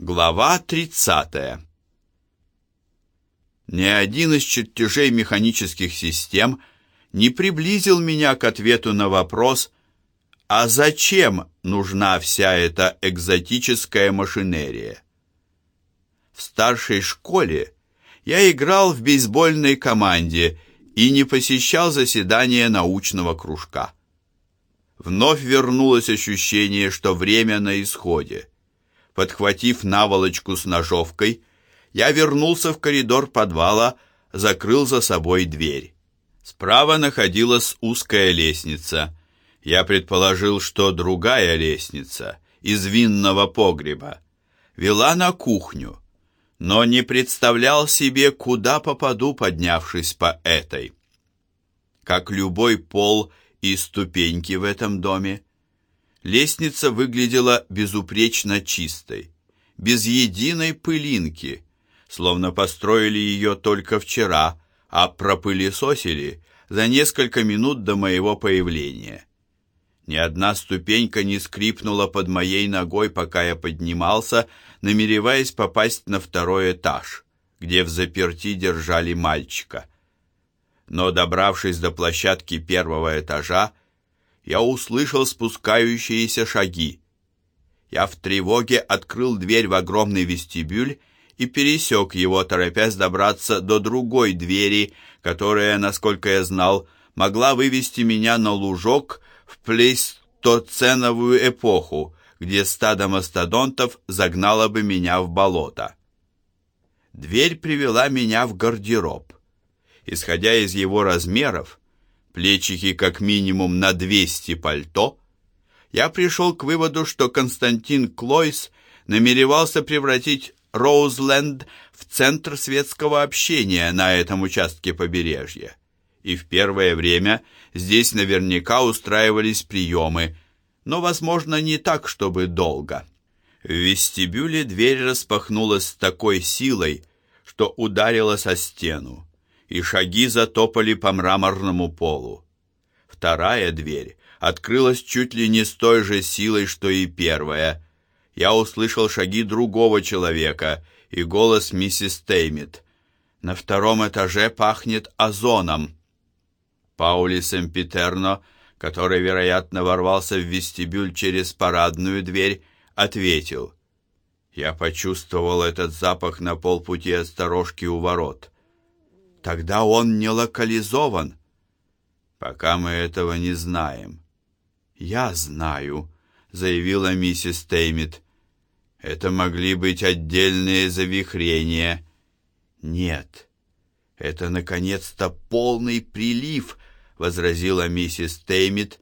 Глава 30. Ни один из чертежей механических систем не приблизил меня к ответу на вопрос, а зачем нужна вся эта экзотическая машинерия? В старшей школе я играл в бейсбольной команде и не посещал заседания научного кружка. Вновь вернулось ощущение, что время на исходе. Подхватив наволочку с ножовкой, я вернулся в коридор подвала, закрыл за собой дверь. Справа находилась узкая лестница. Я предположил, что другая лестница из винного погреба вела на кухню, но не представлял себе, куда попаду, поднявшись по этой. Как любой пол и ступеньки в этом доме, Лестница выглядела безупречно чистой, без единой пылинки, словно построили ее только вчера, а пропылесосили за несколько минут до моего появления. Ни одна ступенька не скрипнула под моей ногой, пока я поднимался, намереваясь попасть на второй этаж, где в заперти держали мальчика. Но, добравшись до площадки первого этажа, я услышал спускающиеся шаги. Я в тревоге открыл дверь в огромный вестибюль и пересек его, торопясь добраться до другой двери, которая, насколько я знал, могла вывести меня на лужок в плейстоценовую эпоху, где стадо мастодонтов загнало бы меня в болото. Дверь привела меня в гардероб. Исходя из его размеров, плечики как минимум на 200 пальто, я пришел к выводу, что Константин Клойс намеревался превратить Роузленд в центр светского общения на этом участке побережья. И в первое время здесь наверняка устраивались приемы, но, возможно, не так, чтобы долго. В вестибюле дверь распахнулась с такой силой, что ударила со стену и шаги затопали по мраморному полу. Вторая дверь открылась чуть ли не с той же силой, что и первая. Я услышал шаги другого человека и голос миссис Теймит. На втором этаже пахнет озоном. Паули Семпитерно, который, вероятно, ворвался в вестибюль через парадную дверь, ответил. Я почувствовал этот запах на полпути от сторожки у ворот. Тогда он не локализован. Пока мы этого не знаем. Я знаю, заявила миссис Теймит. Это могли быть отдельные завихрения. Нет. Это наконец-то полный прилив, возразила миссис Теймит.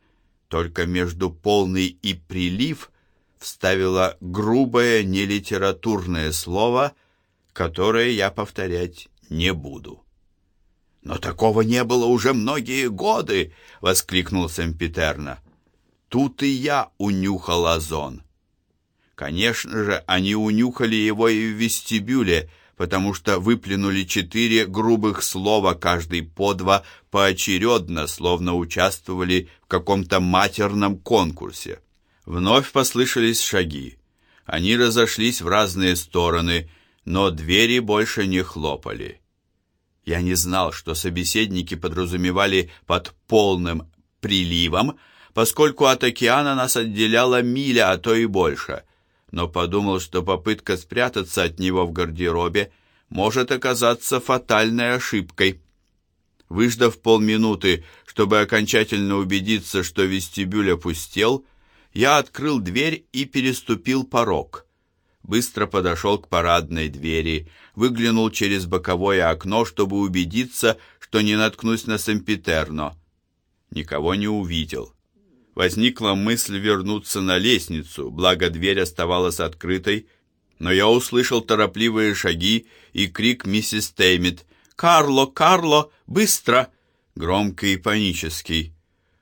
Только между полный и прилив вставила грубое нелитературное слово, которое я повторять не буду. «Но такого не было уже многие годы!» — воскликнул Семпитерна. «Тут и я унюхал озон». Конечно же, они унюхали его и в вестибюле, потому что выплюнули четыре грубых слова каждый по два поочередно, словно участвовали в каком-то матерном конкурсе. Вновь послышались шаги. Они разошлись в разные стороны, но двери больше не хлопали. Я не знал, что собеседники подразумевали под полным приливом, поскольку от океана нас отделяла миля, а то и больше. Но подумал, что попытка спрятаться от него в гардеробе может оказаться фатальной ошибкой. Выждав полминуты, чтобы окончательно убедиться, что вестибюль опустел, я открыл дверь и переступил порог быстро подошел к парадной двери, выглянул через боковое окно, чтобы убедиться, что не наткнусь на Семпитерно. Никого не увидел. Возникла мысль вернуться на лестницу, благо дверь оставалась открытой, но я услышал торопливые шаги и крик миссис Теймит «Карло! Карло! Быстро!» громкий и панический.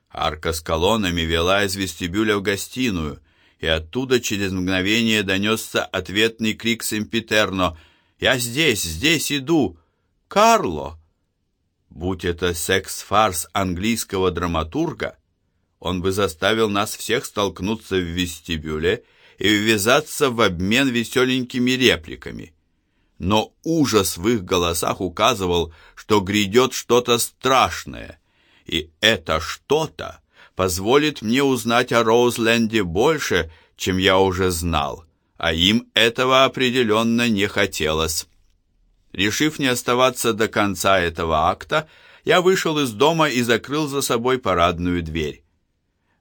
Арка с колоннами вела из вестибюля в гостиную и оттуда через мгновение донесся ответный крик Семпитерно. «Я здесь, здесь иду! Карло!» Будь это секс-фарс английского драматурга, он бы заставил нас всех столкнуться в вестибюле и ввязаться в обмен веселенькими репликами. Но ужас в их голосах указывал, что грядет что-то страшное, и это что-то позволит мне узнать о Роузленде больше, чем я уже знал, а им этого определенно не хотелось. Решив не оставаться до конца этого акта, я вышел из дома и закрыл за собой парадную дверь.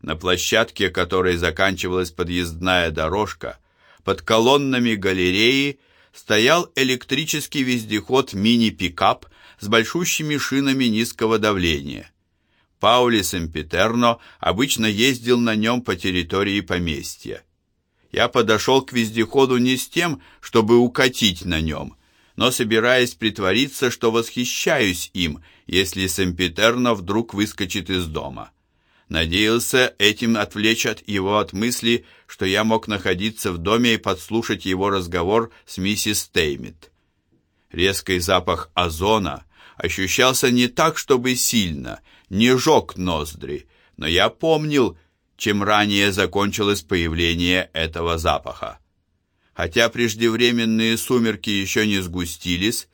На площадке, которой заканчивалась подъездная дорожка, под колоннами галереи стоял электрический вездеход мини-пикап с большущими шинами низкого давления. Паули Семпитерно обычно ездил на нем по территории поместья. Я подошел к вездеходу не с тем, чтобы укатить на нем, но собираясь притвориться, что восхищаюсь им, если Семпитерно вдруг выскочит из дома. Надеялся этим отвлечь от его от мысли, что я мог находиться в доме и подслушать его разговор с миссис Теймит. Резкий запах озона ощущался не так, чтобы сильно, не жег ноздри, но я помнил, чем ранее закончилось появление этого запаха. Хотя преждевременные сумерки еще не сгустились,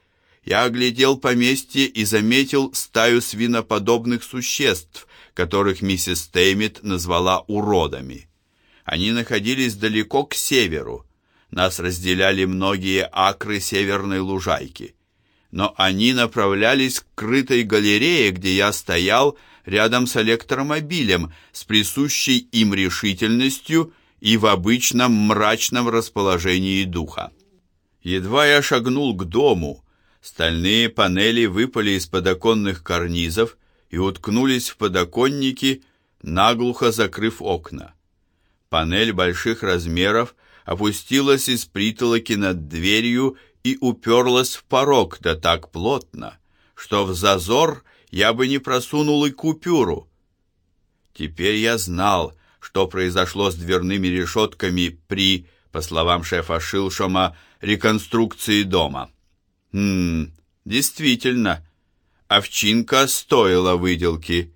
я оглядел поместье и заметил стаю свиноподобных существ, которых миссис Теймит назвала уродами. Они находились далеко к северу. Нас разделяли многие акры северной лужайки. Но они направлялись к крытой галерее, где я стоял рядом с электромобилем с присущей им решительностью и в обычном мрачном расположении духа. Едва я шагнул к дому, стальные панели выпали из подоконных карнизов и уткнулись в подоконники, наглухо закрыв окна. Панель больших размеров опустилась из притолоки над дверью и уперлась в порог, да так плотно, что в зазор я бы не просунул и купюру. Теперь я знал, что произошло с дверными решетками при, по словам шефа Шилшома, реконструкции дома. Хм, действительно, овчинка стоила выделки.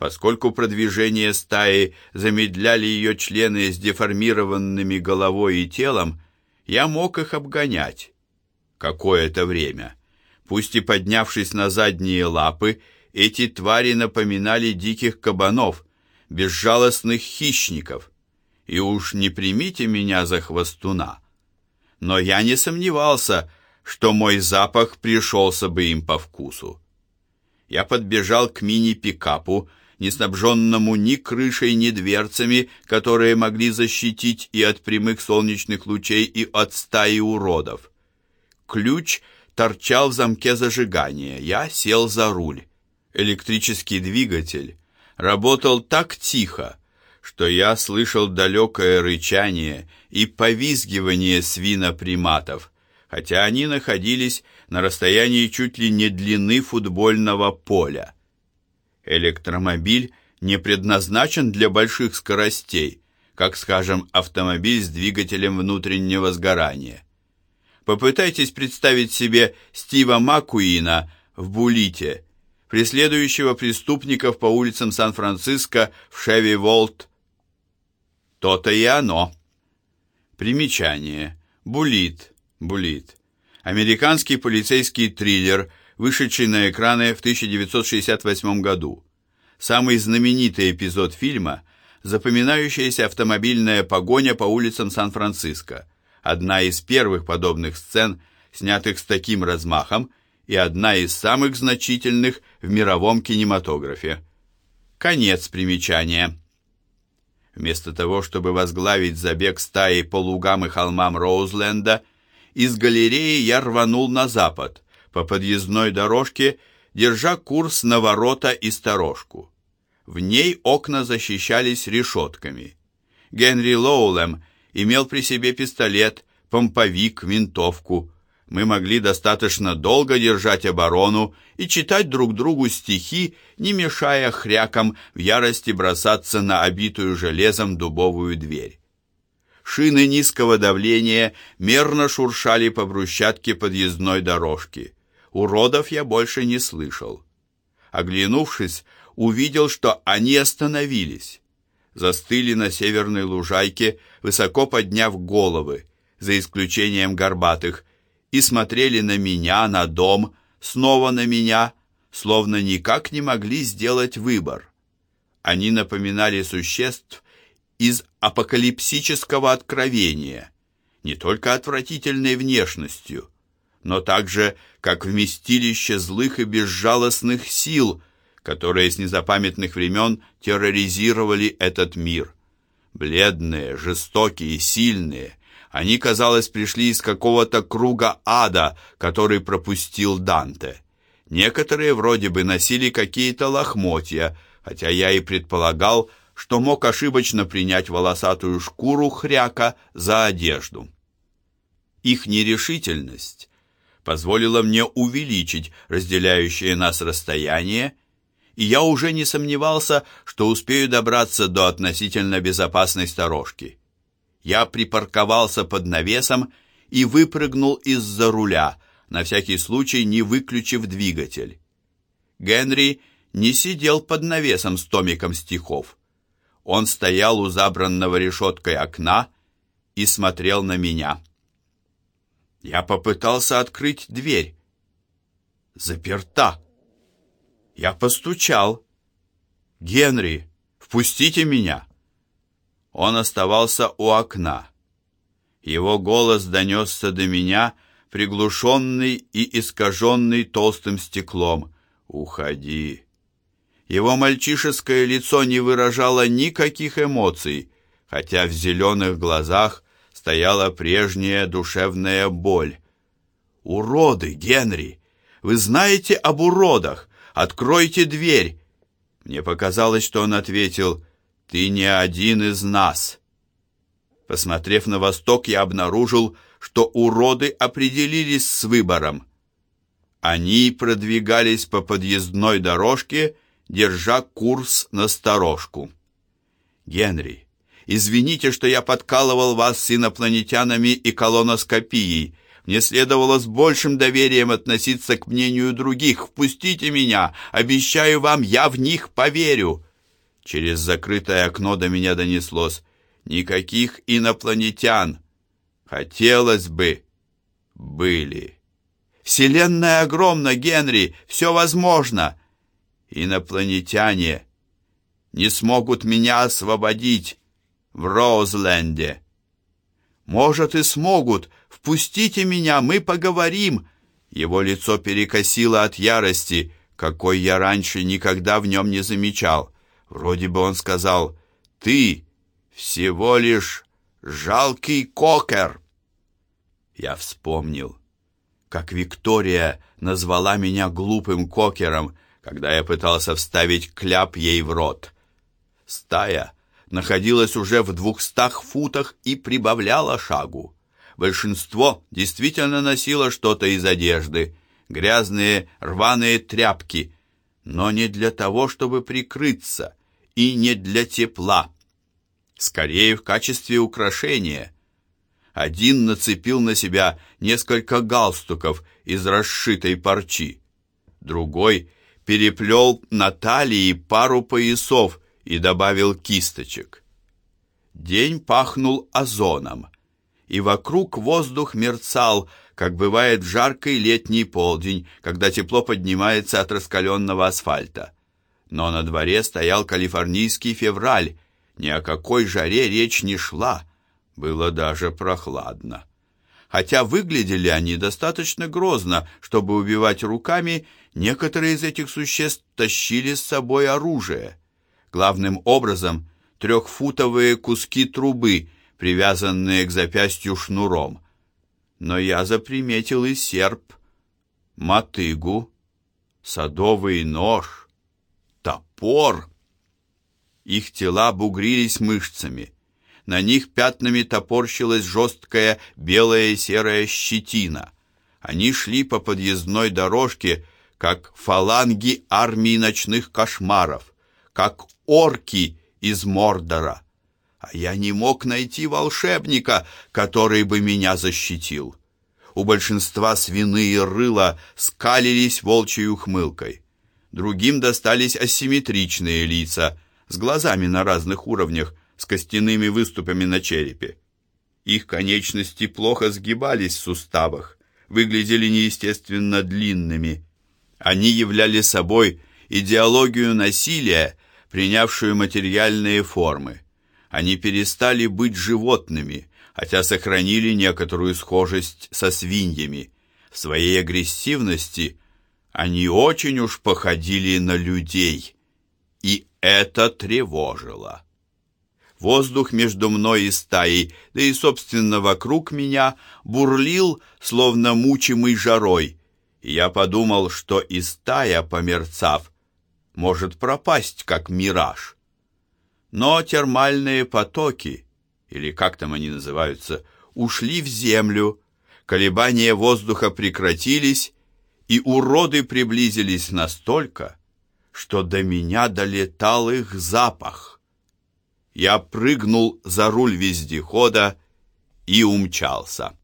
Поскольку продвижение стаи замедляли ее члены с деформированными головой и телом, я мог их обгонять. Какое-то время. Пусть и поднявшись на задние лапы, эти твари напоминали диких кабанов, безжалостных хищников. И уж не примите меня за хвостуна. Но я не сомневался, что мой запах пришелся бы им по вкусу. Я подбежал к мини-пикапу, не снабженному ни крышей, ни дверцами, которые могли защитить и от прямых солнечных лучей, и от стаи уродов. Ключ торчал в замке зажигания. Я сел за руль. Электрический двигатель работал так тихо, что я слышал далекое рычание и повизгивание свиноприматов, хотя они находились на расстоянии чуть ли не длины футбольного поля. Электромобиль не предназначен для больших скоростей, как, скажем, автомобиль с двигателем внутреннего сгорания. Попытайтесь представить себе Стива Маккуина в Булите, преследующего преступников по улицам Сан-Франциско в Шеви Волт. То-то и оно. Примечание. Булит. Булит. Американский полицейский триллер, вышедший на экраны в 1968 году. Самый знаменитый эпизод фильма – запоминающаяся автомобильная погоня по улицам Сан-Франциско. Одна из первых подобных сцен, снятых с таким размахом, и одна из самых значительных в мировом кинематографе. Конец примечания. Вместо того, чтобы возглавить забег стаи по лугам и холмам Роузленда, из галереи я рванул на запад, по подъездной дорожке, держа курс на ворота и сторожку. В ней окна защищались решетками. Генри Лоулем имел при себе пистолет, помповик, винтовку. Мы могли достаточно долго держать оборону и читать друг другу стихи, не мешая хрякам в ярости бросаться на обитую железом дубовую дверь. Шины низкого давления мерно шуршали по брусчатке подъездной дорожки. Уродов я больше не слышал. Оглянувшись, увидел, что они остановились. застыли на северной лужайке, высоко подняв головы, за исключением горбатых, и смотрели на меня, на дом, снова на меня, словно никак не могли сделать выбор. Они напоминали существ из апокалипсического откровения, не только отвратительной внешностью, но также как вместилище злых и безжалостных сил, которые с незапамятных времен терроризировали этот мир. Бледные, жестокие, сильные, они, казалось, пришли из какого-то круга ада, который пропустил Данте. Некоторые вроде бы носили какие-то лохмотья, хотя я и предполагал, что мог ошибочно принять волосатую шкуру хряка за одежду. Их нерешительность позволила мне увеличить разделяющее нас расстояние, и я уже не сомневался, что успею добраться до относительно безопасной сторожки. Я припарковался под навесом и выпрыгнул из-за руля, на всякий случай не выключив двигатель. Генри не сидел под навесом с томиком стихов. Он стоял у забранного решеткой окна и смотрел на меня. Я попытался открыть дверь. Заперта. Я постучал. «Генри, впустите меня!» Он оставался у окна. Его голос донесся до меня, приглушенный и искаженный толстым стеклом. «Уходи!» Его мальчишеское лицо не выражало никаких эмоций, хотя в зеленых глазах стояла прежняя душевная боль. «Уроды, Генри! Вы знаете об уродах! Откройте дверь!» Мне показалось, что он ответил «Ты не один из нас». Посмотрев на восток, я обнаружил, что уроды определились с выбором. Они продвигались по подъездной дорожке, держа курс на сторожку. «Генри, извините, что я подкалывал вас с инопланетянами и колоноскопией. Мне следовало с большим доверием относиться к мнению других. Впустите меня, обещаю вам, я в них поверю». Через закрытое окно до меня донеслось. «Никаких инопланетян. Хотелось бы. Были». «Вселенная огромна, Генри, все возможно инопланетяне не смогут меня освободить в Роузленде. Может и смогут. Впустите меня, мы поговорим. Его лицо перекосило от ярости, какой я раньше никогда в нем не замечал. Вроде бы он сказал: "Ты всего лишь жалкий кокер". Я вспомнил, как Виктория назвала меня глупым кокером когда я пытался вставить кляп ей в рот. Стая находилась уже в двухстах футах и прибавляла шагу. Большинство действительно носило что-то из одежды, грязные рваные тряпки, но не для того, чтобы прикрыться, и не для тепла. Скорее, в качестве украшения. Один нацепил на себя несколько галстуков из расшитой парчи, другой переплел на талии пару поясов и добавил кисточек. День пахнул озоном, и вокруг воздух мерцал, как бывает в жаркий летний полдень, когда тепло поднимается от раскаленного асфальта. Но на дворе стоял калифорнийский февраль, ни о какой жаре речь не шла, было даже прохладно. Хотя выглядели они достаточно грозно, чтобы убивать руками, некоторые из этих существ тащили с собой оружие. Главным образом трехфутовые куски трубы, привязанные к запястью шнуром. Но я заприметил и серп, мотыгу, садовый нож, топор. Их тела бугрились мышцами. На них пятнами топорщилась жесткая белая и серая щетина. Они шли по подъездной дорожке, как фаланги армии ночных кошмаров, как орки из Мордора. А я не мог найти волшебника, который бы меня защитил. У большинства свиные рыла скалились волчьей ухмылкой. Другим достались асимметричные лица, с глазами на разных уровнях, с костяными выступами на черепе. Их конечности плохо сгибались в суставах, выглядели неестественно длинными. Они являли собой идеологию насилия, принявшую материальные формы. Они перестали быть животными, хотя сохранили некоторую схожесть со свиньями. В своей агрессивности они очень уж походили на людей, и это тревожило. Воздух между мной и стаей, да и, собственно, вокруг меня, бурлил, словно мучимый жарой, и я подумал, что и стая, померцав, может пропасть, как мираж. Но термальные потоки, или как там они называются, ушли в землю, колебания воздуха прекратились, и уроды приблизились настолько, что до меня долетал их запах. Я прыгнул за руль вездехода и умчался.